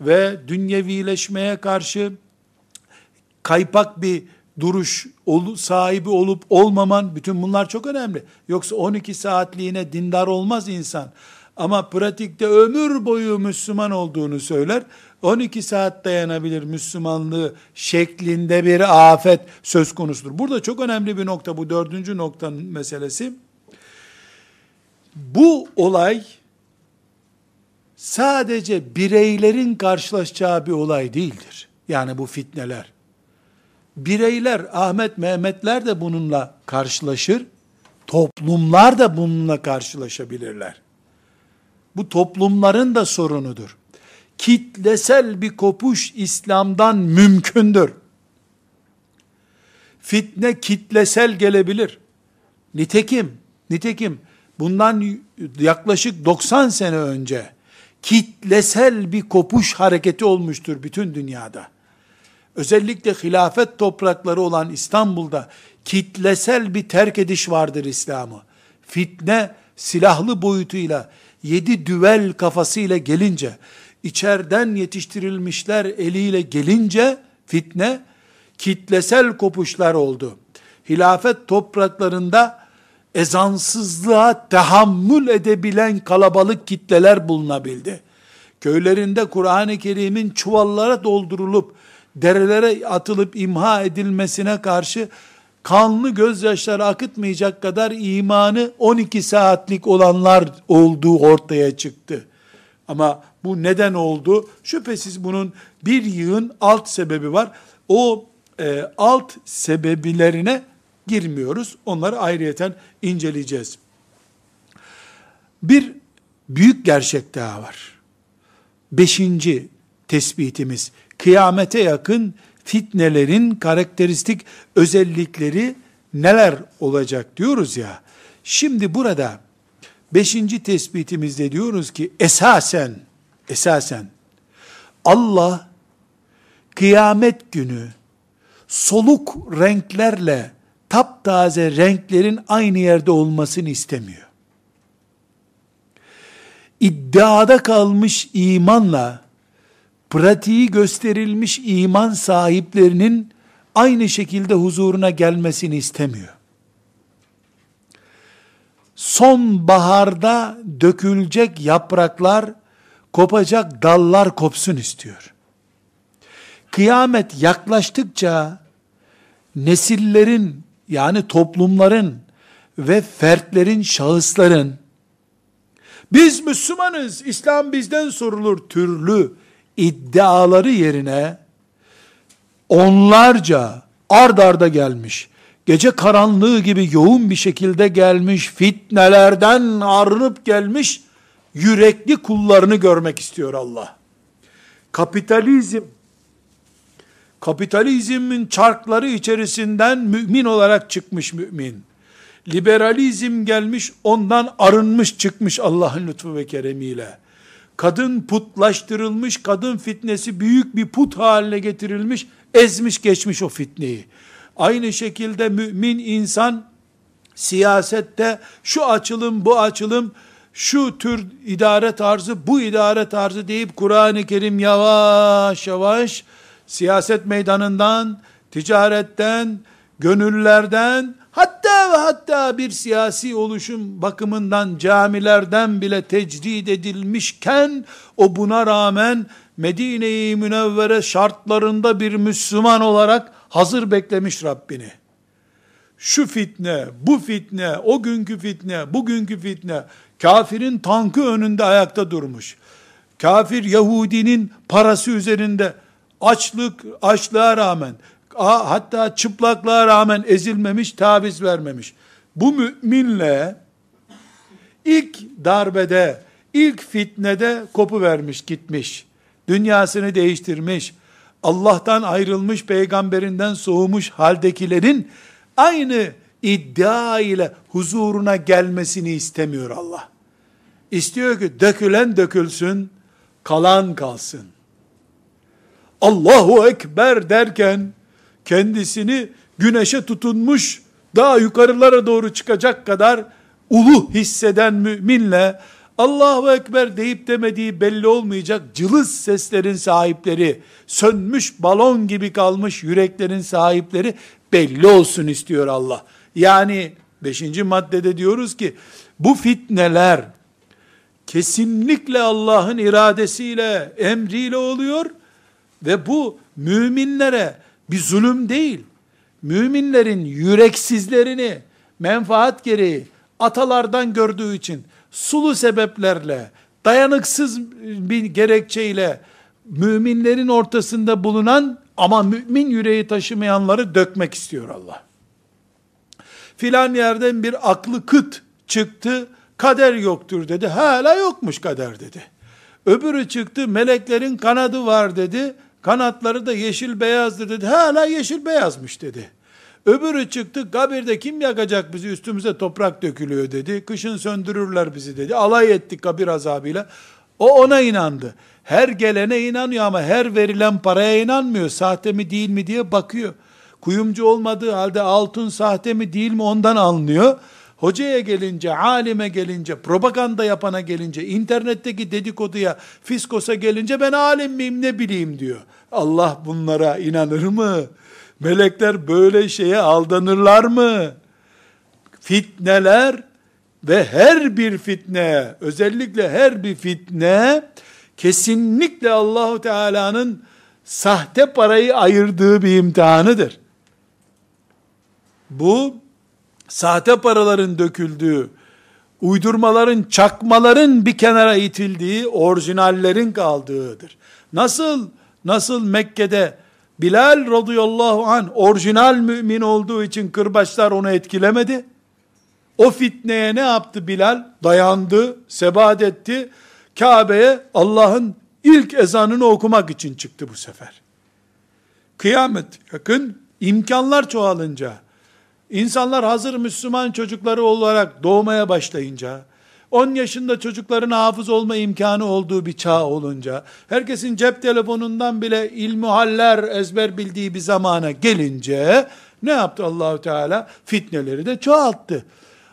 ve dünyevileşmeye karşı kaypak bir duruş sahibi olup olmaman, bütün bunlar çok önemli. Yoksa 12 saatliğine dindar olmaz insan. Ama pratikte ömür boyu Müslüman olduğunu söyler. 12 saat dayanabilir Müslümanlığı şeklinde bir afet söz konusudur. Burada çok önemli bir nokta bu dördüncü noktanın meselesi. Bu olay sadece bireylerin karşılaşacağı bir olay değildir. Yani bu fitneler. Bireyler, Ahmet, Mehmetler de bununla karşılaşır. Toplumlar da bununla karşılaşabilirler. Bu toplumların da sorunudur. Kitlesel bir kopuş İslam'dan mümkündür. Fitne kitlesel gelebilir. Nitekim, nitekim bundan yaklaşık 90 sene önce kitlesel bir kopuş hareketi olmuştur bütün dünyada. Özellikle hilafet toprakları olan İstanbul'da kitlesel bir terk ediş vardır İslam'ı. Fitne silahlı boyutuyla yedi düvel kafasıyla gelince, içerden yetiştirilmişler eliyle gelince fitne kitlesel kopuşlar oldu. Hilafet topraklarında ezansızlığa tahammül edebilen kalabalık kitleler bulunabildi. Köylerinde Kur'an-ı Kerim'in çuvallara doldurulup derelere atılıp imha edilmesine karşı kanlı gözyaşları akıtmayacak kadar imanı 12 saatlik olanlar olduğu ortaya çıktı. Ama bu neden oldu? Şüphesiz bunun bir yığın alt sebebi var. O e, alt sebebilerine girmiyoruz. Onları ayrıyeten inceleyeceğiz. Bir büyük gerçek daha var. Beşinci tespitimiz, kıyamete yakın fitnelerin karakteristik özellikleri neler olacak diyoruz ya. Şimdi burada beşinci tespitimizde diyoruz ki esasen, esasen Allah kıyamet günü soluk renklerle taptaze renklerin aynı yerde olmasını istemiyor. İddiada kalmış imanla pratiği gösterilmiş iman sahiplerinin aynı şekilde huzuruna gelmesini istemiyor. Sonbaharda dökülecek yapraklar, kopacak dallar kopsun istiyor. Kıyamet yaklaştıkça nesillerin yani toplumların ve fertlerin, şahısların biz Müslümanız, İslam bizden sorulur türlü iddiaları yerine onlarca ard arda gelmiş gece karanlığı gibi yoğun bir şekilde gelmiş, fitnelerden arınıp gelmiş, yürekli kullarını görmek istiyor Allah. Kapitalizm, kapitalizmin çarkları içerisinden mümin olarak çıkmış mümin. Liberalizm gelmiş, ondan arınmış çıkmış Allah'ın lütfu ve keremiyle. Kadın putlaştırılmış, kadın fitnesi büyük bir put haline getirilmiş, ezmiş geçmiş o fitneyi. Aynı şekilde mümin insan siyasette şu açılım bu açılım şu tür idare tarzı bu idare tarzı deyip Kur'an-ı Kerim yavaş yavaş siyaset meydanından, ticaretten, gönüllerden hatta ve hatta bir siyasi oluşum bakımından camilerden bile tecrid edilmişken o buna rağmen Medine-i Münevvere şartlarında bir Müslüman olarak hazır beklemiş Rabbini. Şu fitne, bu fitne, o günkü fitne, bugünkü fitne, kafirin tankı önünde ayakta durmuş. Kafir Yahudinin parası üzerinde açlık, açlığa rağmen, hatta çıplaklığa rağmen ezilmemiş, taviz vermemiş. Bu müminle ilk darbede, ilk fitnede kopu vermiş, gitmiş. Dünyasını değiştirmiş. Allah'tan ayrılmış, peygamberinden soğumuş haldekilerin aynı iddia ile huzuruna gelmesini istemiyor Allah. İstiyor ki dökülen dökülsün, kalan kalsın. Allahu Ekber derken kendisini güneşe tutunmuş, daha yukarılara doğru çıkacak kadar ulu hisseden müminle Allahu Ekber deyip demediği belli olmayacak cılız seslerin sahipleri, sönmüş balon gibi kalmış yüreklerin sahipleri belli olsun istiyor Allah. Yani beşinci maddede diyoruz ki bu fitneler kesinlikle Allah'ın iradesiyle, emriyle oluyor ve bu müminlere bir zulüm değil. Müminlerin yüreksizlerini menfaat gereği atalardan gördüğü için sulu sebeplerle, dayanıksız bir gerekçeyle müminlerin ortasında bulunan ama mümin yüreği taşımayanları dökmek istiyor Allah. Filan yerden bir aklı kıt çıktı, kader yoktur dedi. Hala yokmuş kader dedi. Öbürü çıktı, meleklerin kanadı var dedi. Kanatları da yeşil beyazdır dedi. Hala yeşil beyazmış dedi. Öbürü çıktı kabirde kim yakacak bizi üstümüze toprak dökülüyor dedi. Kışın söndürürler bizi dedi. Alay ettik kabir azabıyla. O ona inandı. Her gelene inanıyor ama her verilen paraya inanmıyor. Sahte mi değil mi diye bakıyor. Kuyumcu olmadığı halde altın sahte mi değil mi ondan anlıyor. Hocaya gelince, alime gelince, propaganda yapana gelince, internetteki dedikoduya, fiskosa gelince ben alim miyim ne bileyim diyor. Allah bunlara inanır mı? Melekler böyle şeye aldanırlar mı? Fitneler ve her bir fitne, özellikle her bir fitne kesinlikle Allahu Teala'nın sahte parayı ayırdığı bir imtihanıdır. Bu sahte paraların döküldüğü, uydurmaların, çakmaların bir kenara itildiği, orijinallerin kaldığıdır. Nasıl nasıl Mekke'de Bilal radıyallahu an orijinal mümin olduğu için kırbaçlar onu etkilemedi. O fitneye ne yaptı Bilal? Dayandı, sebat etti. Kabe'ye Allah'ın ilk ezanını okumak için çıktı bu sefer. Kıyamet yakın, imkanlar çoğalınca, insanlar hazır Müslüman çocukları olarak doğmaya başlayınca, 10 yaşında çocukların hafız olma imkanı olduğu bir çağ olunca, herkesin cep telefonundan bile ilmuhaller ezber bildiği bir zamana gelince, ne yaptı Allahu Teala? Fitneleri de çoğalttı.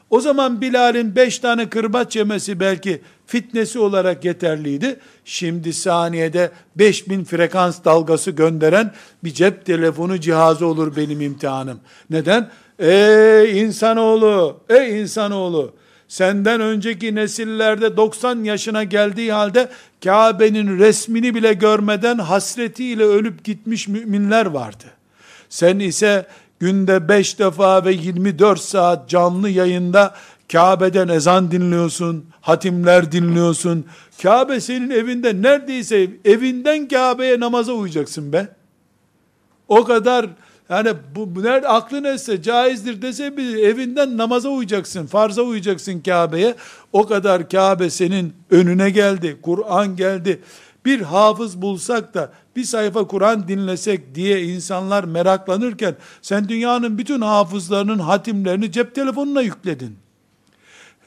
O zaman Bilal'in beş tane kırbaç yemesi belki fitnesi olarak yeterliydi. Şimdi saniyede 5000 frekans dalgası gönderen bir cep telefonu cihazı olur benim imtihanım. Neden? Ey insanoğlu, ey insanoğlu, senden önceki nesillerde 90 yaşına geldiği halde Kabe'nin resmini bile görmeden hasretiyle ölüp gitmiş müminler vardı. Sen ise günde 5 defa ve 24 saat canlı yayında Kabe'den ezan dinliyorsun, hatimler dinliyorsun. Kabe senin evinde neredeyse evinden Kabe'ye namaza uyacaksın be. O kadar Yani bu, bu nerede aklı neyse caizdir dese evinden namaza uyacaksın, farza uyacaksın Kabe'ye. O kadar Kabe senin önüne geldi, Kur'an geldi. Bir hafız bulsak da bir sayfa Kur'an dinlesek diye insanlar meraklanırken sen dünyanın bütün hafızlarının hatimlerini cep telefonuna yükledin.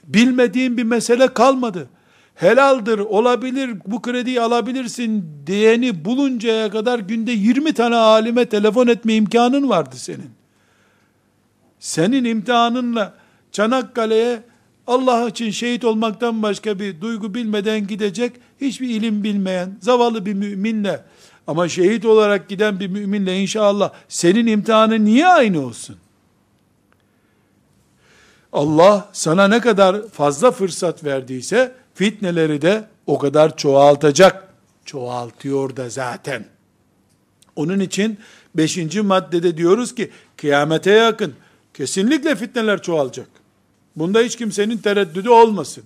Bilmediğin bir mesele kalmadı helaldir, olabilir, bu krediyi alabilirsin diyeni buluncaya kadar günde 20 tane alime telefon etme imkanın vardı senin. Senin imtihanınla Çanakkale'ye Allah için şehit olmaktan başka bir duygu bilmeden gidecek, hiçbir ilim bilmeyen, zavallı bir müminle, ama şehit olarak giden bir müminle inşallah senin imtihanın niye aynı olsun? Allah sana ne kadar fazla fırsat verdiyse, fitneleri de o kadar çoğaltacak. Çoğaltıyor da zaten. Onun için beşinci maddede diyoruz ki kıyamete yakın kesinlikle fitneler çoğalacak. Bunda hiç kimsenin tereddüdü olmasın.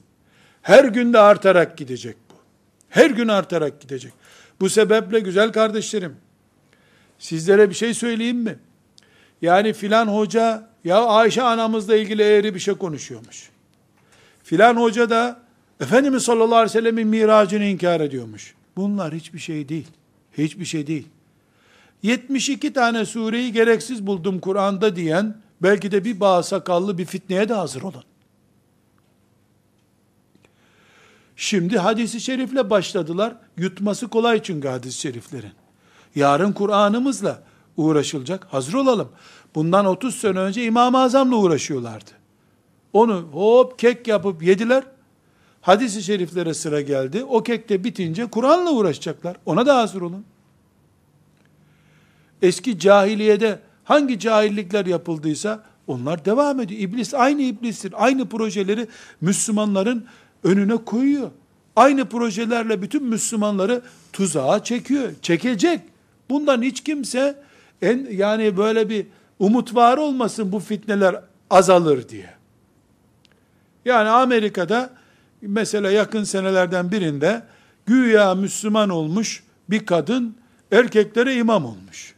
Her günde artarak gidecek bu. Her gün artarak gidecek. Bu sebeple güzel kardeşlerim, sizlere bir şey söyleyeyim mi? Yani filan hoca, ya Ayşe anamızla ilgili eğri bir şey konuşuyormuş. Filan hoca da Efendimiz sallallahu aleyhi ve sellemin miracını inkar ediyormuş. Bunlar hiçbir şey değil. Hiçbir şey değil. 72 tane sureyi gereksiz buldum Kur'an'da diyen, belki de bir bağ sakallı bir fitneye de hazır olun. Şimdi hadisi şerifle başladılar. Yutması kolay çünkü hadis-i şeriflerin. Yarın Kur'an'ımızla uğraşılacak. Hazır olalım. Bundan 30 sene önce İmam-ı Azam'la uğraşıyorlardı. Onu hop kek yapıp yediler. Hadis-i şeriflere sıra geldi. O kekte bitince Kur'an'la uğraşacaklar. Ona da hazır olun. Eski cahiliyede hangi cahillikler yapıldıysa onlar devam ediyor. İblis aynı iblistir. Aynı projeleri Müslümanların önüne koyuyor. Aynı projelerle bütün Müslümanları tuzağa çekiyor. Çekecek. Bundan hiç kimse en yani böyle bir umut var olmasın bu fitneler azalır diye. Yani Amerika'da mesela yakın senelerden birinde güya Müslüman olmuş bir kadın erkeklere imam olmuş.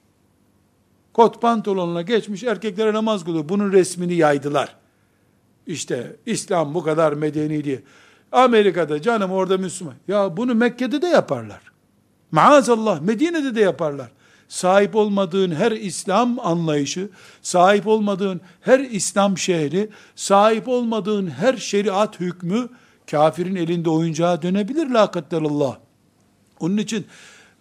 Kot pantolonla geçmiş erkeklere namaz kılıyor. Bunun resmini yaydılar. İşte İslam bu kadar medeni diye. Amerika'da canım orada Müslüman. Ya bunu Mekke'de de yaparlar. Maazallah Medine'de de yaparlar. Sahip olmadığın her İslam anlayışı, sahip olmadığın her İslam şehri, sahip olmadığın her şeriat hükmü kafirin elinde oyuncağa dönebilir la Allah. Onun için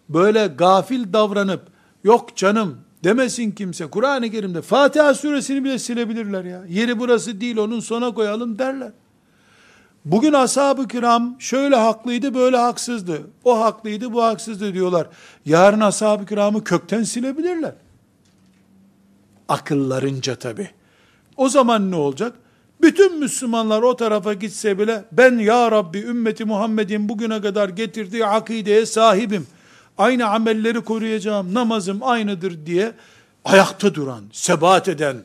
böyle gafil davranıp yok canım demesin kimse. Kur'an-ı Kerim'de Fatiha suresini bile silebilirler ya. Yeri burası değil onun sona koyalım derler. Bugün ashab-ı kiram şöyle haklıydı böyle haksızdı. O haklıydı bu haksızdı diyorlar. Yarın ashab-ı kiramı kökten silebilirler. Akıllarınca tabi. O zaman ne olacak? Bütün Müslümanlar o tarafa gitse bile ben ya Rabbi ümmeti Muhammed'in bugüne kadar getirdiği akideye sahibim. Aynı amelleri koruyacağım, namazım aynıdır diye ayakta duran, sebat eden,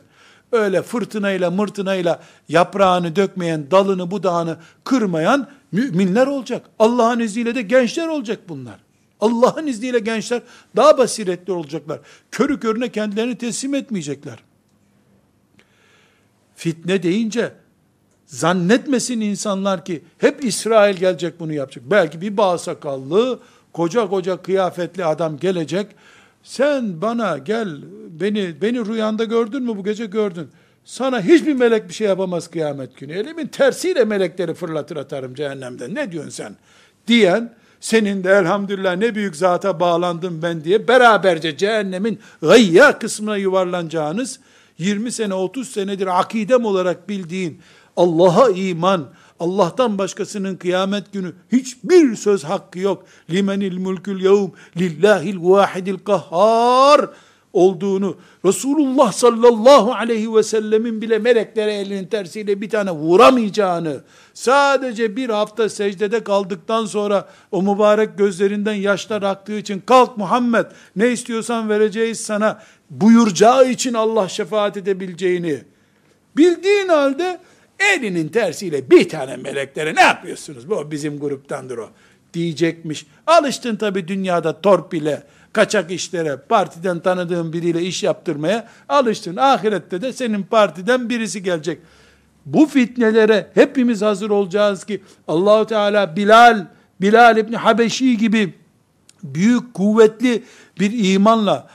öyle fırtınayla mırtınayla yaprağını dökmeyen, dalını budağını kırmayan müminler olacak. Allah'ın izniyle de gençler olacak bunlar. Allah'ın izniyle gençler daha basiretli olacaklar. Körü körüne kendilerini teslim etmeyecekler fitne deyince zannetmesin insanlar ki hep İsrail gelecek bunu yapacak. Belki bir bağ sakallı, koca koca kıyafetli adam gelecek. Sen bana gel, beni beni rüyanda gördün mü bu gece gördün. Sana hiçbir melek bir şey yapamaz kıyamet günü. Elimin tersiyle melekleri fırlatır atarım cehennemden. Ne diyorsun sen? Diyen, senin de elhamdülillah ne büyük zata bağlandım ben diye beraberce cehennemin gayya kısmına yuvarlanacağınız 20 sene 30 senedir akidem olarak bildiğin Allah'a iman, Allah'tan başkasının kıyamet günü hiçbir söz hakkı yok. Limenil mulkul yevm lillahil vahidil kahhar olduğunu Resulullah sallallahu aleyhi ve sellemin bile meleklere elinin tersiyle bir tane vuramayacağını sadece bir hafta secdede kaldıktan sonra o mübarek gözlerinden yaşlar aktığı için kalk Muhammed ne istiyorsan vereceğiz sana buyuracağı için Allah şefaat edebileceğini bildiğin halde elinin tersiyle bir tane meleklere ne yapıyorsunuz? Bu bizim gruptandır o diyecekmiş. Alıştın tabi dünyada torpile, kaçak işlere, partiden tanıdığın biriyle iş yaptırmaya alıştın. Ahirette de senin partiden birisi gelecek. Bu fitnelere hepimiz hazır olacağız ki Allahu Teala Bilal, Bilal İbni Habeşi gibi büyük kuvvetli bir imanla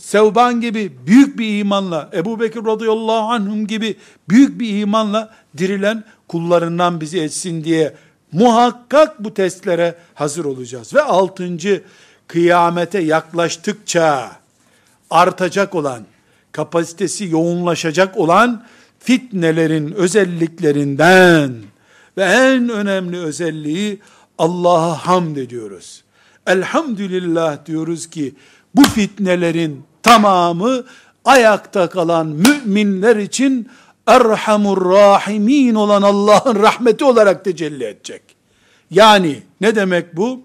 Sevban gibi büyük bir imanla, Ebu Bekir radıyallahu anhum gibi büyük bir imanla dirilen kullarından bizi etsin diye muhakkak bu testlere hazır olacağız. Ve altıncı, kıyamete yaklaştıkça artacak olan, kapasitesi yoğunlaşacak olan fitnelerin özelliklerinden ve en önemli özelliği Allah'a hamd ediyoruz. Elhamdülillah diyoruz ki bu fitnelerin tamamı ayakta kalan müminler için Erhamur Rahimin olan Allah'ın rahmeti olarak tecelli edecek. Yani ne demek bu?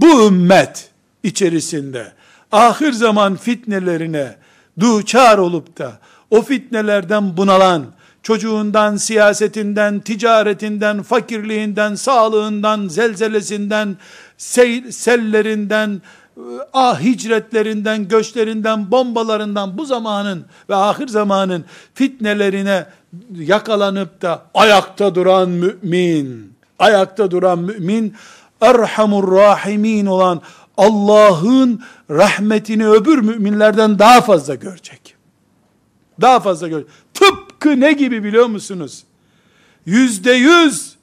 Bu ümmet içerisinde ahir zaman fitnelerine duçar olup da o fitnelerden bunalan, çocuğundan, siyasetinden, ticaretinden, fakirliğinden, sağlığından, zelzelesinden, sellerinden, ah hicretlerinden, göçlerinden, bombalarından bu zamanın ve ahir zamanın fitnelerine yakalanıp da ayakta duran mümin, ayakta duran mümin, Erhamur Rahimin olan Allah'ın rahmetini öbür müminlerden daha fazla görecek. Daha fazla görecek. Tıpkı ne gibi biliyor musunuz? Yüzde yüz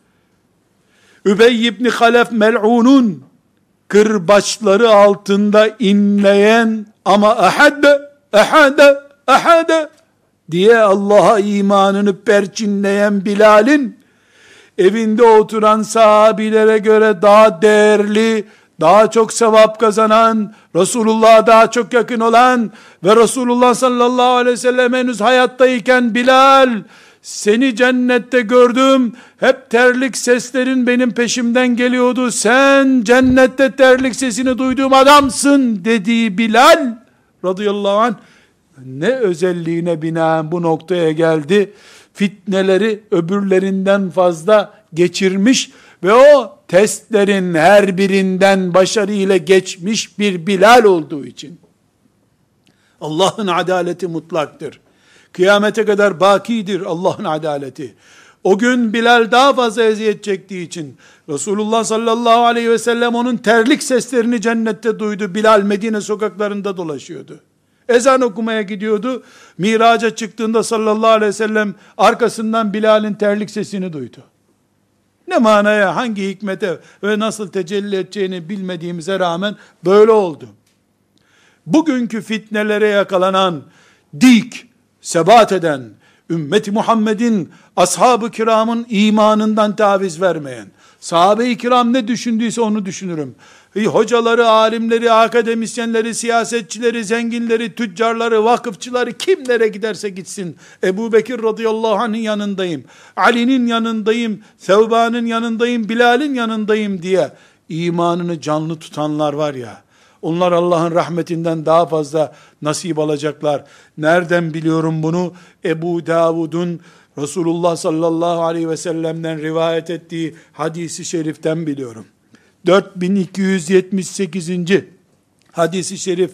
Übey ibn Halef mel'unun kırbaçları altında inleyen ama ahade, ahade, ahade diye Allah'a imanını perçinleyen Bilal'in evinde oturan sahabilere göre daha değerli, daha çok sevap kazanan, Resulullah'a daha çok yakın olan ve Resulullah sallallahu aleyhi ve sellem henüz hayattayken Bilal, seni cennette gördüm, hep terlik seslerin benim peşimden geliyordu, sen cennette terlik sesini duyduğum adamsın dediği Bilal, radıyallahu anh, ne özelliğine binaen bu noktaya geldi, fitneleri öbürlerinden fazla geçirmiş ve o testlerin her birinden başarıyla geçmiş bir Bilal olduğu için, Allah'ın adaleti mutlaktır. Kıyamete kadar bakidir Allah'ın adaleti. O gün Bilal daha fazla eziyet çektiği için Resulullah sallallahu aleyhi ve sellem onun terlik seslerini cennette duydu. Bilal Medine sokaklarında dolaşıyordu. Ezan okumaya gidiyordu. Miraca çıktığında sallallahu aleyhi ve sellem arkasından Bilal'in terlik sesini duydu. Ne manaya, hangi hikmete ve nasıl tecelli edeceğini bilmediğimize rağmen böyle oldu. Bugünkü fitnelere yakalanan dik, sebat eden, ümmeti Muhammed'in, ashab-ı kiramın imanından taviz vermeyen, sahabe-i kiram ne düşündüyse onu düşünürüm. Hocaları, alimleri, akademisyenleri, siyasetçileri, zenginleri, tüccarları, vakıfçıları kimlere giderse gitsin. Ebu Bekir radıyallahu anh'ın yanındayım. Ali'nin yanındayım. Sevba'nın yanındayım. Bilal'in yanındayım diye imanını canlı tutanlar var ya. Onlar Allah'ın rahmetinden daha fazla nasip alacaklar. Nereden biliyorum bunu? Ebu Davud'un Resulullah sallallahu aleyhi ve sellem'den rivayet ettiği hadisi şeriften biliyorum. 4278. hadisi şerif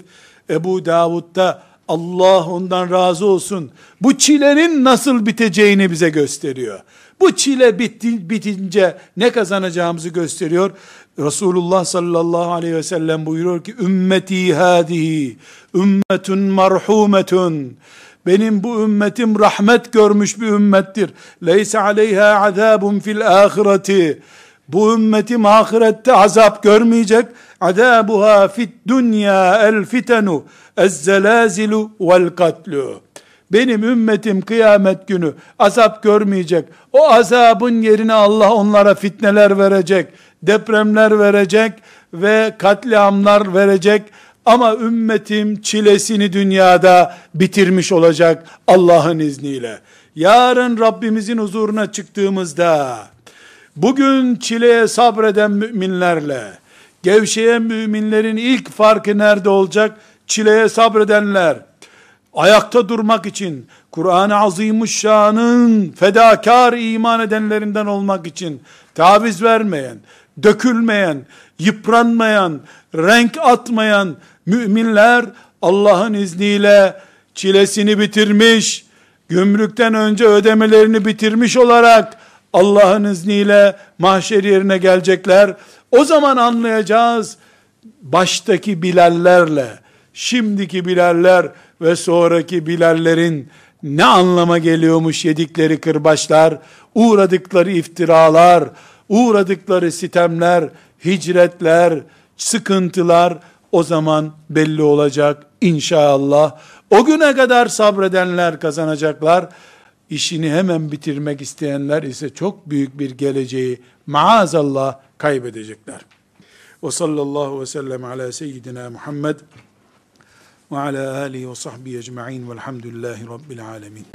Ebu Davud'da Allah ondan razı olsun. Bu çilenin nasıl biteceğini bize gösteriyor. Bu çile bitti, bitince ne kazanacağımızı gösteriyor. Resulullah sallallahu aleyhi ve sellem buyuruyor ki ümmeti hadihi ümmetun marhumetun benim bu ümmetim rahmet görmüş bir ümmettir. Leysa aleyha azabun fil ahireti. Bu ümmetim ahirette azap görmeyecek. Azabuha fit dünya el fitenu ez zelazilu vel katlu. Benim ümmetim kıyamet günü azap görmeyecek. O azabın yerine Allah onlara fitneler verecek, depremler verecek ve katliamlar verecek. Ama ümmetim çilesini dünyada bitirmiş olacak Allah'ın izniyle. Yarın Rabbimizin huzuruna çıktığımızda, bugün çileye sabreden müminlerle, gevşeyen müminlerin ilk farkı nerede olacak? Çileye sabredenler, ayakta durmak için, Kur'an-ı Azimuşşan'ın fedakar iman edenlerinden olmak için taviz vermeyen, dökülmeyen, yıpranmayan, renk atmayan müminler Allah'ın izniyle çilesini bitirmiş, gümrükten önce ödemelerini bitirmiş olarak Allah'ın izniyle mahşer yerine gelecekler. O zaman anlayacağız baştaki Bilallerle şimdiki Bilaller ve sonraki Bilallerin ne anlama geliyormuş yedikleri kırbaçlar, uğradıkları iftiralar, uğradıkları sitemler, hicretler, sıkıntılar o zaman belli olacak inşallah. O güne kadar sabredenler kazanacaklar. İşini hemen bitirmek isteyenler ise çok büyük bir geleceği maazallah kaybedecekler. Ve sallallahu ve sellem ala seyyidina Muhammed ve ala alihi ve sahbihi ecma'in velhamdülillahi rabbil alemin.